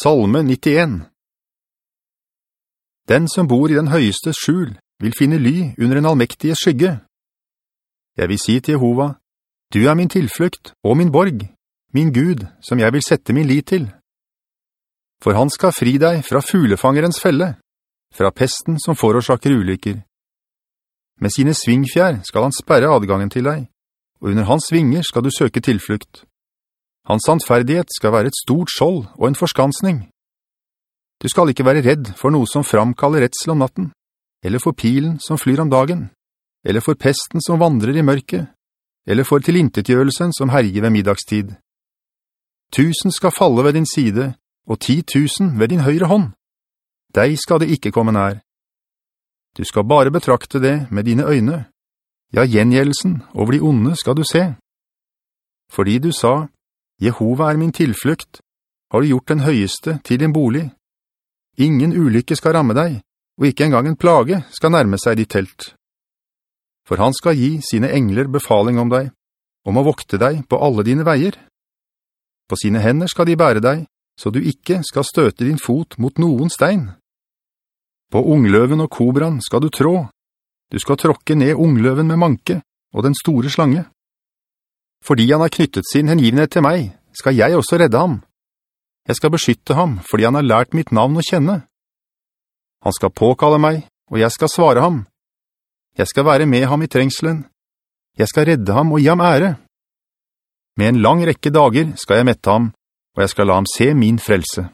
Salme 91 Den som bor i den høyeste skjul vil finne ly under en allmektige skygge. Jeg vil si til Jehova, «Du er min tilflukt og min borg, min Gud, som jeg vil sette min lit til. For han skal fri deg fra fuglefangerens felle, fra pesten som forårsaker ulykker. Med sine svingfjær skal han sperre adgangen til deg, og under hans vinger skal du søke tilflukt. Hans sannferdighet skal være et stort skjold og en forskansning. Du skal ikke være redd for noe som framkaller retsel om natten, eller for pilen som flyr om dagen, eller for pesten som vandrer i mørket, eller for tilintetgjørelsen som herger ved middagstid. Tusen skal falle ved din side, og ti tusen ved din høyre hånd. Deg skal det ikke komme nær. Du skal bare betrakte det med dine øyne. Ja, gjengjeldelsen over de onde skal du se. Fordi du sa, Jehova er min tilflukt, har du gjort den høyeste til din bolig. Ingen ulykke skal ramme deg, og ikke engang en plage skal nærme seg ditt telt. For han skal gi sine engler befaling om deg, om å vokte deg på alle dine veier. På sine hender skal de bære deg, så du ikke skal støte din fot mot noen stein. På ungløven og kobran skal du trå. Du skal tråkke ned ungløven med manke og den store slange. Fordi han har knyttet sin hengivenhet til meg, skal jeg også redde ham. Jeg skal beskytte ham, fordi han har lært mitt navn å kjenne. Han skal påkalle meg, og jeg skal svare ham. Jeg skal være med ham i trengselen. Jeg skal redde ham og gi ham ære. Med en lang rekke dager skal jeg mette ham, og jeg skal la ham se min frelse.